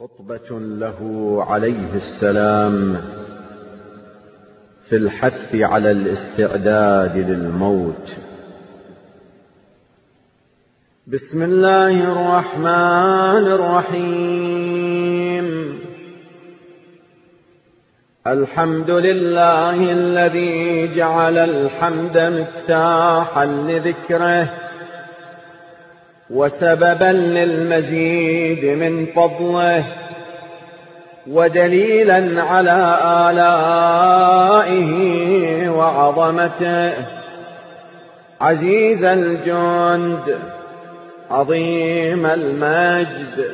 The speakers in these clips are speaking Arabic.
خطبة له عليه السلام في الحث على الاستعداد للموت. بسم الله الرحمن الرحيم. الحمد لله الذي جعل الحمد مفتاحا لذكره وسببا للمزيد من فضله ودليلا على آلائه وعظمته. عزيز الجند عظيم المجد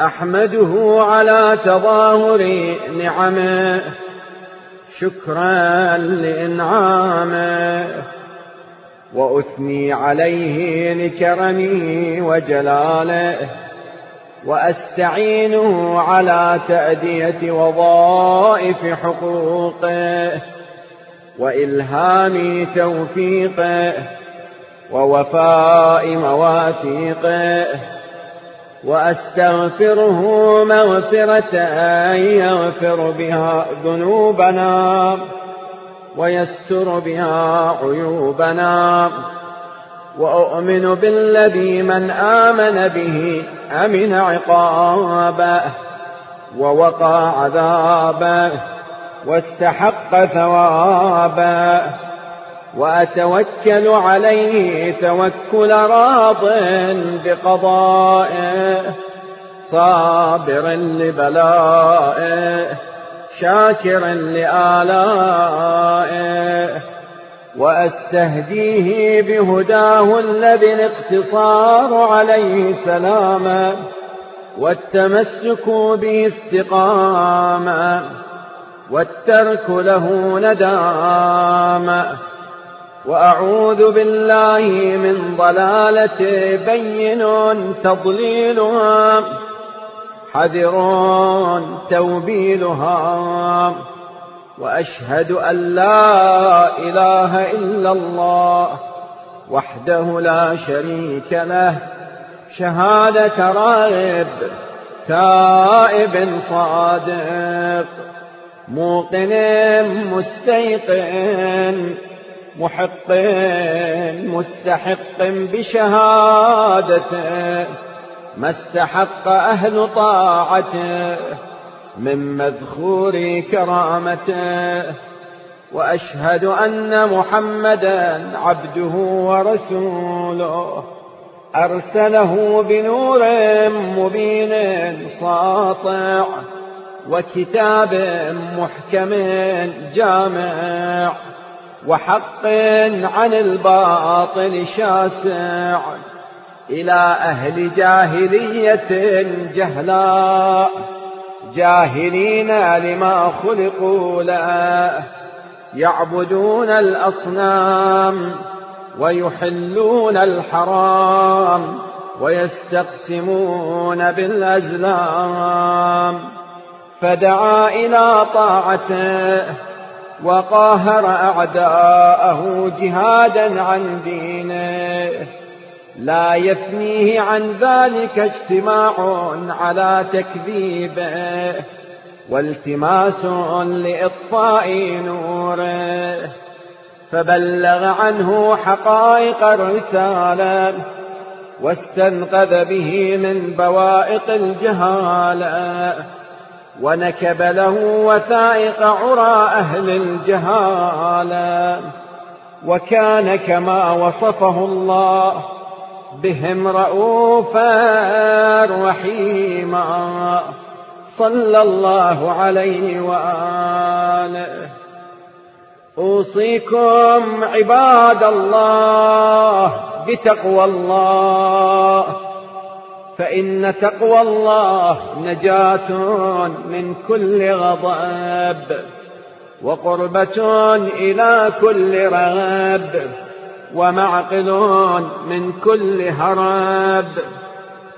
أحمده على تظاهر نعمه. شكرا لإنعامه. وأثني عليه لكرمه وجلاله وأستعينه على تأدية وظائف حقوقه وإلهام توفيقه ووفاء مواثيقه وأستغفره مغفرة يغفر بها ذنوبنا. ويستر بها عيوبنا. وأؤمن بالذي من آمن به أمن عقابه ووقى عذابه واستحق ثوابه. وأتوكل عليه توكل راض بقضائه صابر لبلائه. شاكرا لآلائه وأستهديه بهداه الذي الاقتصار عليه سلاما والتمسك به استقاما والترك له نداما. وأعوذ بالله من ضلالة بين تضليلها. حذر توبيلها. وأشهد أن لا إله إلا الله وحده لا شريك له. شهادة راغب تائب صادق موقن مستيقن محق مستحق بشهادته. ما استحق أهل طاعته من مذخور كرامته وأشهد أن محمدا عبده ورسوله. أرسله بنور مبين ساطع وكتاب محكم جامع وحق عن الباطل شاسع. إلى أهل جاهلية جهلاء جاهلين لما خلقوا له يعبدون الأصنام ويحلون الحرام ويستقسمون بالأزلام. فدعا إلى طاعته وقاهر أعداءه جهادا عن دينه. لا يثنيه عن ذلك اجتماع على تكذيبه والتماس لإطفاء نوره فبلغ عنه حقائق الرسالة واستنقذ به من بوائق الجهالة. ونكب له وثائق عرى أهل الجهالة. وكان كما وصفه الله بهم رؤوفا رحيما صلى الله عليه وآله. أوصيكم عباد الله بتقوى الله. فإن تقوى الله نجاة من كل غضب. وقربة إلى كل رغب. ومعقل من كل هرب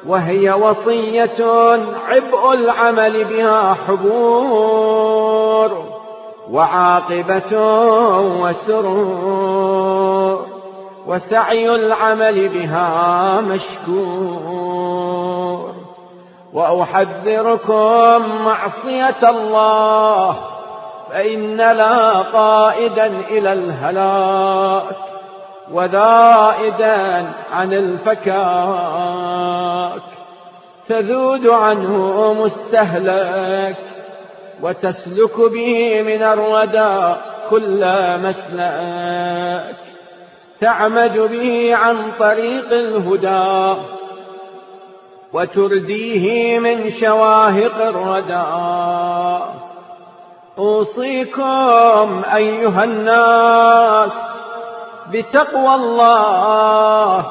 وهي وصية عبء العمل بها حبور وعاقبة وسرور وسعي العمل بها مشكور. وأحذركم معصية الله فإن لا قائدا إلى الهلاك. وذائدا عن الفكاك تذود عنه مستهلك وتسلك به من الردى كل مسلك. تعمد به عن طريق الهدى وترديه من شواهق الردى. أوصيكم أيها الناس بتقوى الله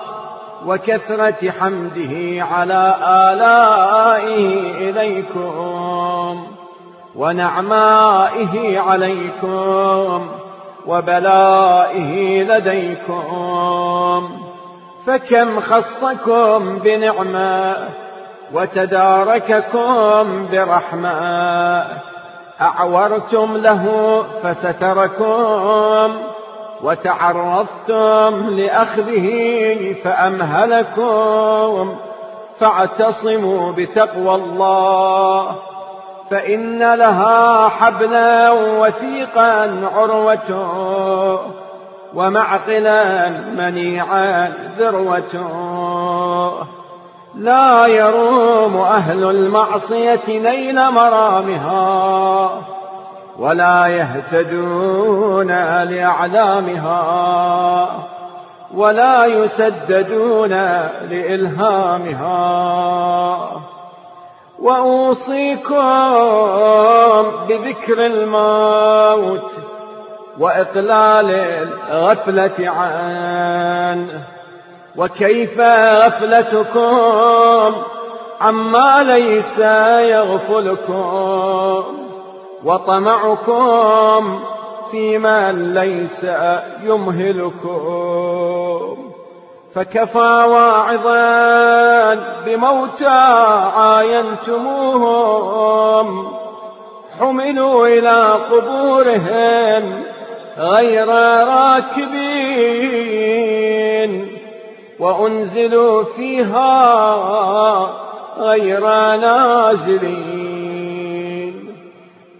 وكثرة حمده على آلائه إليكم ونعمائه عليكم وبلائه لديكم فكم خصكم بنعمة وتدارككم برحمة أعورتم له فستركم وتعرضتم لأخذه فأمهلكم فاعتصموا بتقوى الله فإن لها حبلا وثيقا عروة ومعقلا منيعا ذروة لا يروم أهل المعصية نيل مرامها ولا يهتدون لأعلامها ولا يسددون لإلهامها. وأوصيكم بذكر الموت وإقلال الغفلة عنه وكيف غفلتكم عما ليس يغفلكم. وطمعكم فيما ليس يمهلكم. فكفى واعظا بموتى عاينتموهم. حملوا إلى قبورهم غير راكبين. وأنزلوا فيها غير نازلين.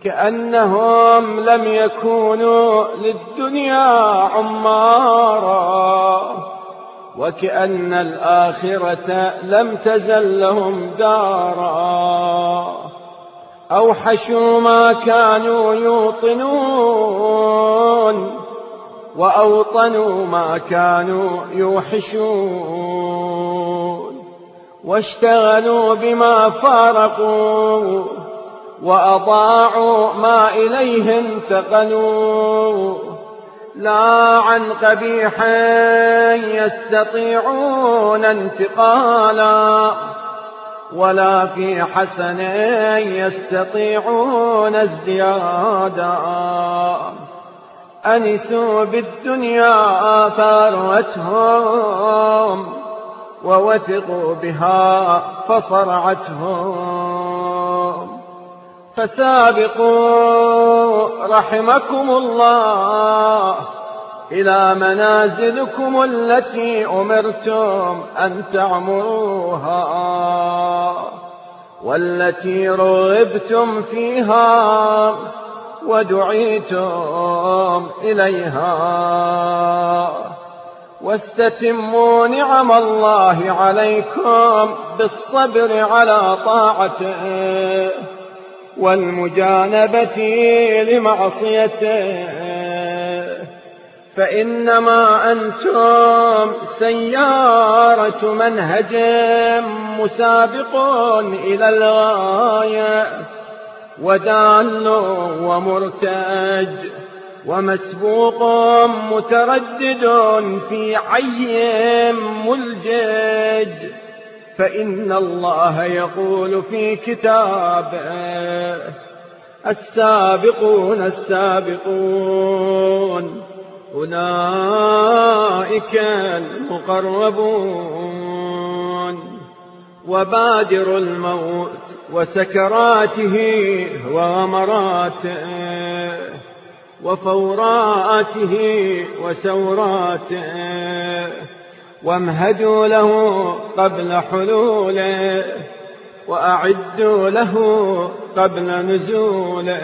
كأنهم لم يكونوا للدنيا عمارا وكأن الآخرة لم تزل لهم دارا أوحشوا ما كانوا يوطنون وأوطنوا ما كانوا يوحشون واشتغلوا بما فارقوا وأضاعوا ما إليه انتقلوا لا عن قبيح يستطيعون انتقالا ولا في حسن يستطيعون ازديادا. أنسوا بالدنيا فأروتهم ووثقوا بها فصرعتهم. فسابقوا رحمكم الله إلى منازلكم التي أمرتم أن تعمروها والتي رغبتم فيها ودعيتم إليها. واستتموا نعم الله عليكم بالصبر على طاعته. والمجانبة لمعصيته. فإنما أنتم سيارة منهج مسابق إلى الغاية ودال ومرتج ومسبوق متردد في عي ملجج. فإن الله يقول في كتابه السابقون السابقون أولئك المقربون. وبادر الموت وسكراته وغمراته وفوراته وسوراته. وامهدوا له قبل حلوله وأعدوا له قبل نزوله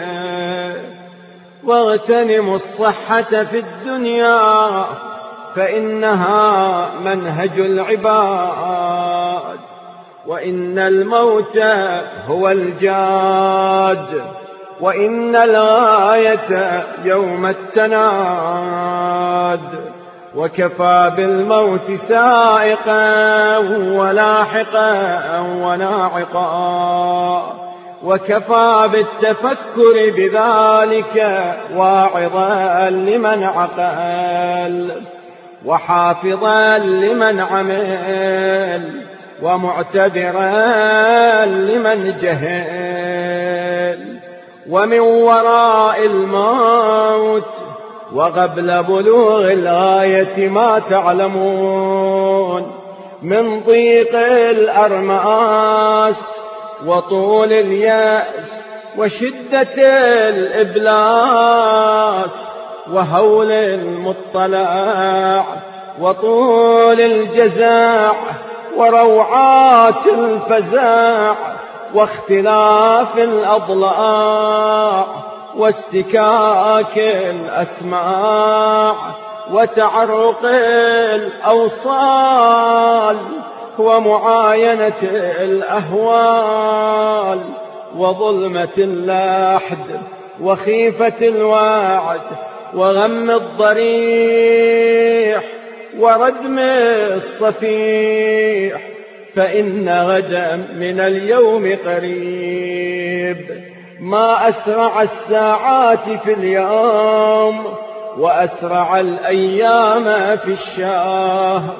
واغتنموا الصحة في الدنيا فإنها منهج العباد وإن الموت هو الجاد وإن الغاية يوم التناد وكفى بالموت سائقا ولاحقا وناعقا وكفى بالتفكر بذلك واعظا لمن عقل وحافظا لمن عمل ومعتبرا لمن جهل. ومن وراء الموت وقبل بلوغ الغاية ما تعلمون من ضيق الأرماس وطول اليأس وشدة الإبلاس وهول المطلع وطول الجزاع وروعات الفزاع واختلاف الأضلاع واستكاك الأسماع وتعرق الأوصال ومعاينة الأهوال وظلمة اللحد وخيفة الوعد وغم الضريح وردم الصفيح فإن غدا من اليوم قريب ما أسرع الساعات في اليوم وأسرع الأيام في الشهر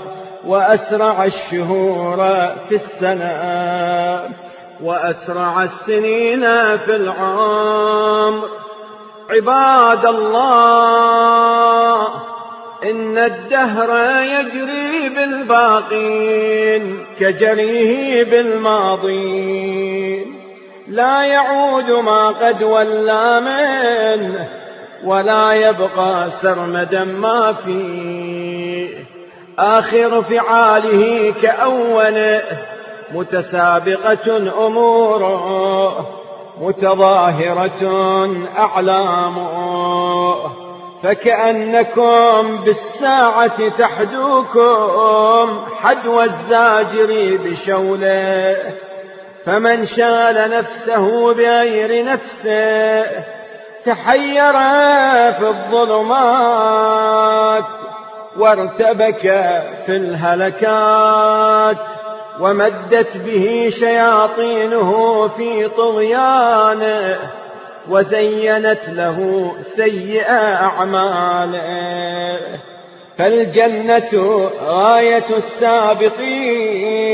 وأسرع الشهور في السنة وأسرع السنين في العمر. عباد الله إن الدهر يجري بالباقين كجريه بالماضين. لا يعود ما قد ولى منه ولا يبقى سرمدا ما فيه آخر فعاله كأوله متسابقة أموره متظاهرة أعلامه فكأنكم بالساعة تحدوكم حدو الزاجر بشوله. فمن شال نفسه بغير نفسه تحير في الظلمات وارتبك في الهلكات ومدت به شياطينه في طغيانه وزينت له سيئ أعماله. فالجنة غاية السابقين.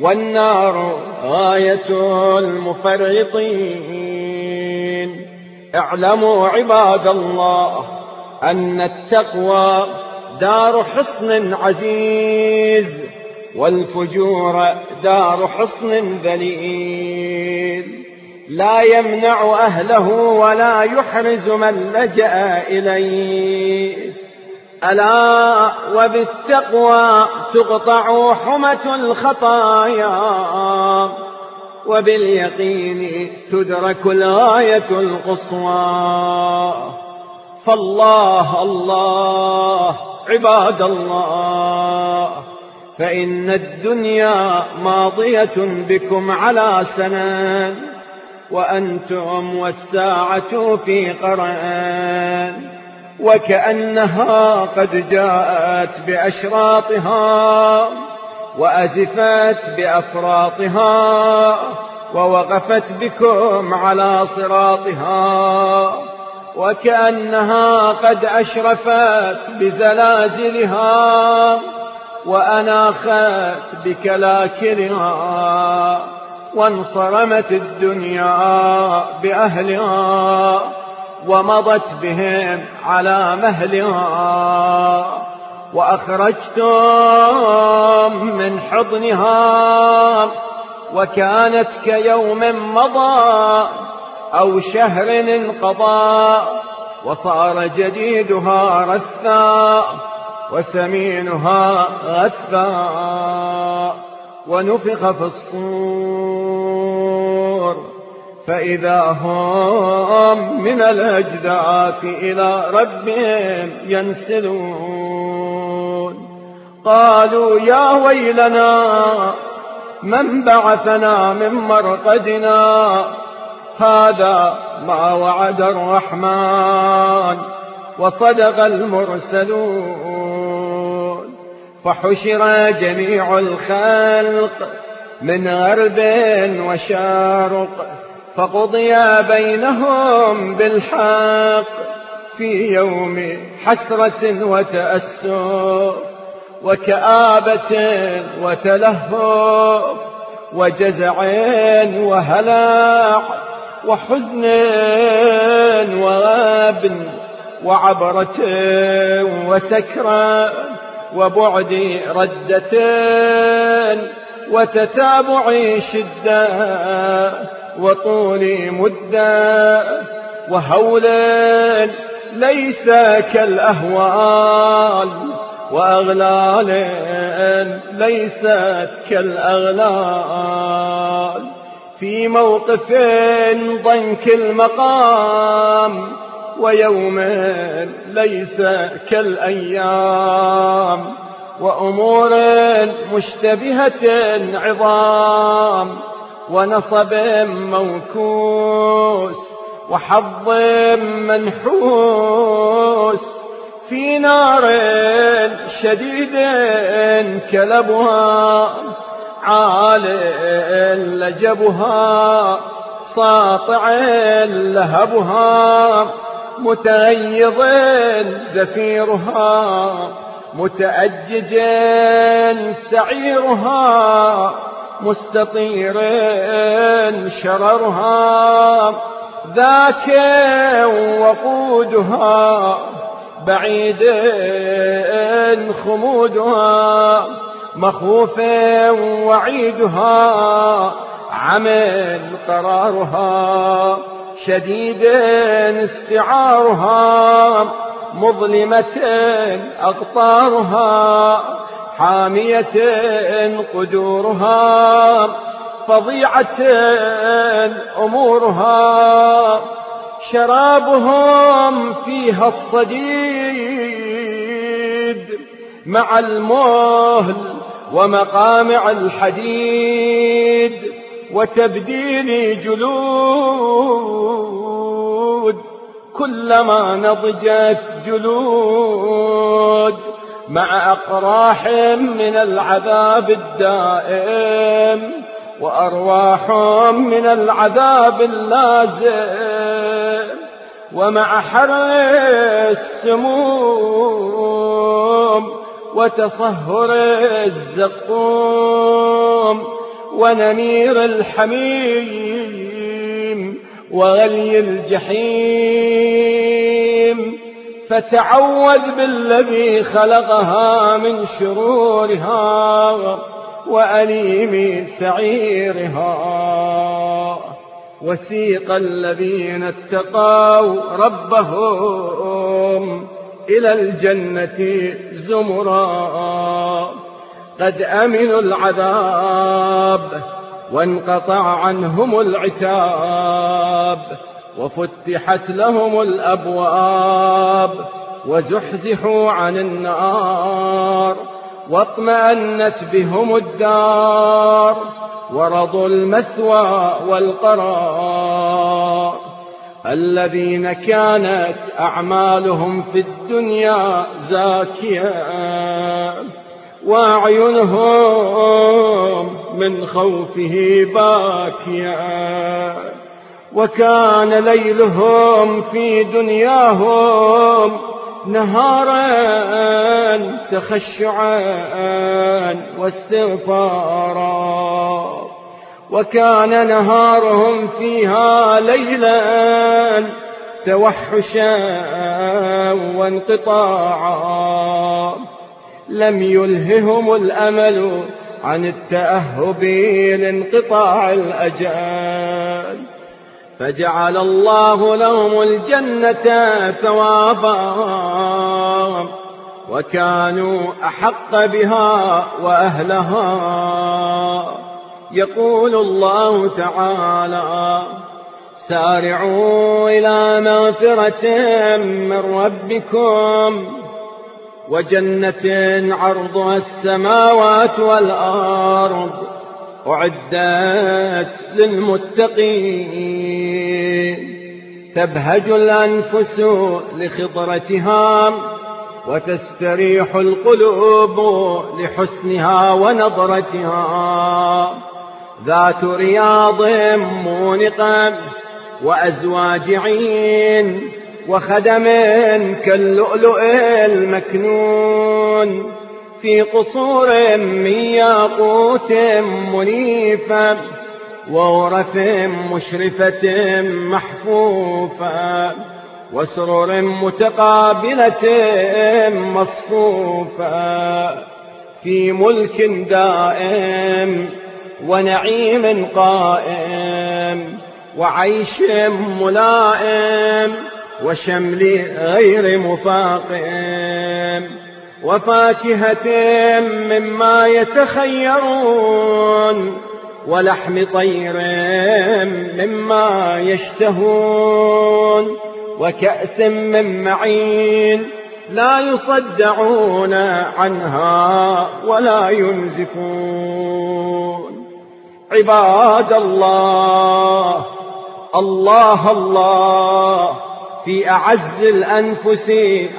والنار غاية المفرطين. اعلموا عباد الله أن التقوى دار حصن عزيز والفجور دار حصن ذليل. لا يمنع أهله ولا يحرز من لجأ إليه. ألا وبالتقوى تقطع حمة الخطايا وباليقين تدرك الغاية القصوى. فالله الله عباد الله فإن الدنيا ماضية بكم على سنان وأنتم والساعة في قرآن وكأنها قد جاءت بأشراطها وأزفت بأفراطها ووقفت بكم على صراطها وكأنها قد أشرفت بزلازلها وأناخت بكلاكلها وانصرمت الدنيا بأهلها ومضت بهم على مهلها وأخرجتم من حضنها وكانت كيوم مضى أو شهر انقضى وصار جديدها رثا وسمينها غثا ونفخ في الصور. فإذا هم من الأجداث إلى ربهم ينسلون. قالوا يا ويلنا من بعثنا من مرقدنا؟ هذا ما وعد الرحمن وصدق المرسلون. فحشر جميع الخلق من غرب وشارق فقضي بينهم بالحق في يوم حسرة وتأسف وكآبة وتلهف وجزع وهلاع وحزن وغاب وعبرة وسكرة وبعد ردة وتتابع شدة وطول مدة وهول ليس كالأهوال وأغلال ليست كالأغلال في موقف ضنك المقام ويوم ليس كالأيام وأمور مشتبهة عظام ونصب موكوس وحظ منحوس في نار شديد كلبها عال لجبها ساطع لهبها متغيظ زفيرها متأجج سعيرها مستطير شررها ذاك وقودها بعيد خمودها مخوف وعيدها عمل قرارها شديد استعارها مظلمة أقطارها. حامية قدورها فظيعة أمورها. شرابهم فيها الصديد مع المهل ومقامع الحديد وتبديل جلود. كلما نضجت جلود مع أقراح من العذاب الدائم وأرواح من العذاب اللازم ومع حر السموم وتصهر الزقوم ونمير الحميم وغلي الجحيم فتعوذ بالذي خلقها من شرورها وأليم سعيرها. وسيق الذين اتقوا ربهم إلى الجنة زمرا. قد أمنوا العذاب وانقطع عنهم العتاب. وفتحت لهم الأبواب وزحزحوا عن النار واطمأنت بهم الدار ورضوا المثوى والقرار الذين كانت أعمالهم في الدنيا زاكية وأعينهم من خوفه باكيا وكان ليلهم في دنياهم نهارا تخشعا واستغفارا. وكان نهارهم فيها ليلا توحشا وانقطاعا. لم يلههم الأمل عن التأهب لانقطاع الأجال فجعل الله لهم الجنة ثوابا وكانوا أحق بها وأهلها. يقول الله تعالى سارعوا إلى مغفرة من ربكم وجنة عرضها السماوات والأرض. أعدت للمتقين تبهج الأنفس لخضرتها وتستريح القلوب لحسنها ونظرتها. ذات رياض مونقة وأزواج عين وخدم كاللؤلؤ المكنون. في قصور من ياقوت منيفة وغرف مشرفة محفوفة وسرور متقابلة مصفوفة في ملك دائم ونعيم قائم وعيش ملائم وشمل غير مفاقم وفاكهة مما يتخيرون ولحم طير مما يشتهون وكأس من معين لا يصدعون عنها ولا ينزفون عباد الله الله الله في أعز الأنفس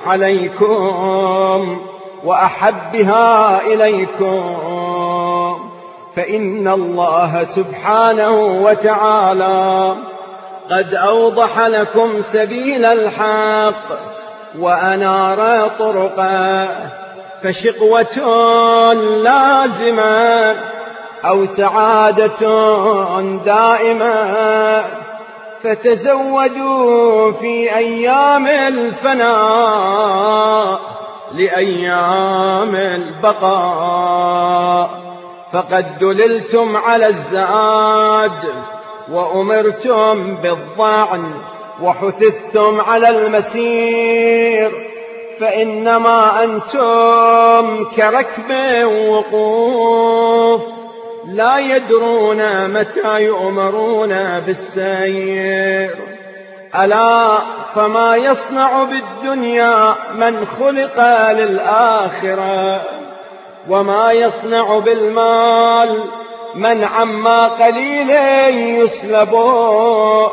عليكم. وأحبها إليكم. فإن الله سبحانه وتعالى قد أوضح لكم سبيل الحق وأنار طرقا فشقوة لازمة أو سعادة دائمة. فتزودوا في أيام الفناء. لأيام البقاء. فقد دللتم على الزاد وأمرتم بالضعن وحثثتم على المسير. فإنما أنتم كركب وقوف لا يدرون متى يؤمرون بالسير. ألا فما يصنع بالدنيا من خلق للآخرة وما يصنع بالمال من عما قليل يسلبه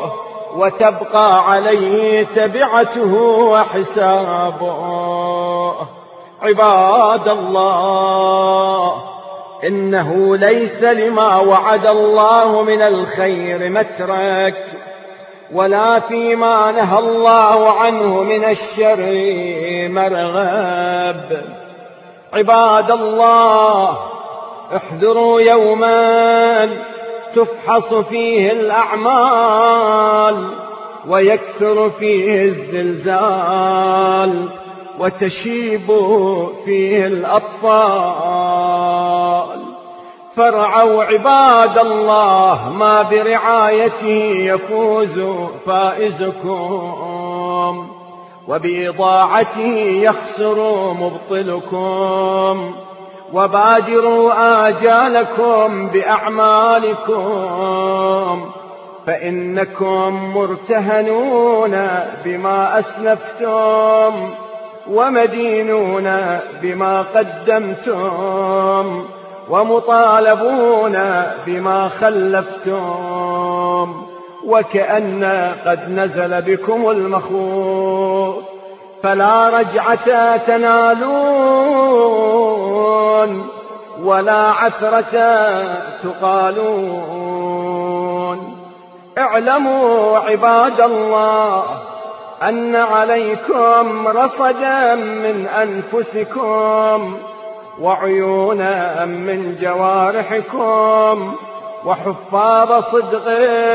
وتبقى عليه تبعته وحسابه. عباد الله إنه ليس لما وعد الله من الخير مترك ولا فيما نهى الله عنه من الشر مرغب. عباد الله احذروا يوما تفحص فيه الأعمال ويكثر فيه الزلزال وتشيب فيه الأطفال. فرعوا عباد الله ما برعايته يفوز فائزكم وبإضاعته يخسر مبطلكم وبادروا آجالكم بأعمالكم فإنكم مرتهنون بما أسلفتم ومدينون بما قدمتم ومطالبون بما خلفتم وكأن قد نزل بكم المخوض فلا رجعة تنالون ولا عثرة تقالون اعلموا عباد الله أن عليكم رصدا من أنفسكم وعيونا من جوارحكم وحفاظ صدق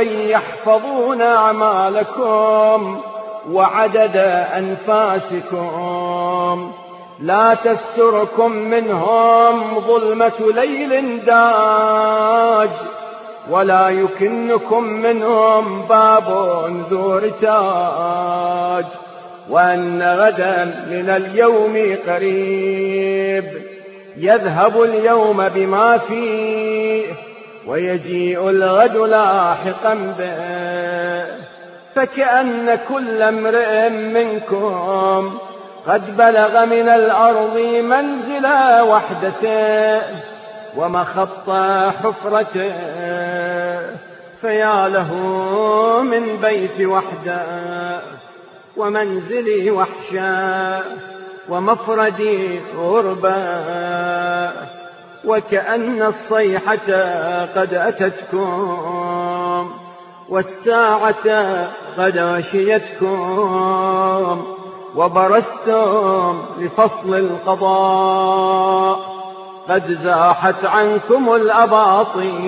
يحفظون أعمالكم وعدد أنفاسكم. لا تستركم منهم ظلمة ليل داج ولا يكنكم منهم باب ذو رتاج وأن غدا من اليوم قريب. يذهب اليوم بما فيه ويجيء الغد لاحقا به فكأن كل امرئ منكم قد بلغ من الأرض منزل وحدته ومخط حفرته فيا له من بيت وحده ومنزلي وحشا ومفردي غربا وكأن الصيحة قد أتتكم والساعة قد غشيتكم وبرزتم لفصل القضاء قد زاحت عنكم الأباطيل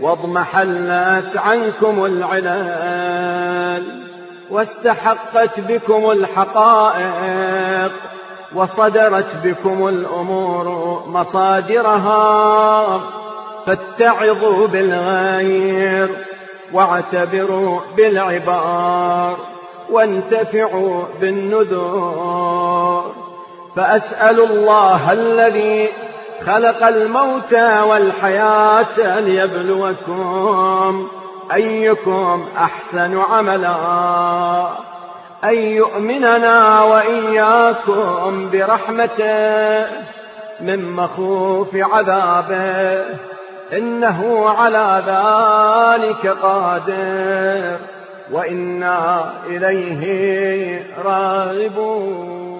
واضمحلت عنكم العلال. واستحقت بكم الحقائق وصدرت بكم الأمور مصادرها. فاتعظوا بالغير واعتبروا بالعبار وانتفعوا بالنذور. فأسأل الله الذي خلق الموت والحياة ليبلوكم أيكم أحسن عملا؟ أن يؤمننا وإياكم برحمته من مخوف عذابه. إنه على ذلك قادر. وإنا إليه راغبون.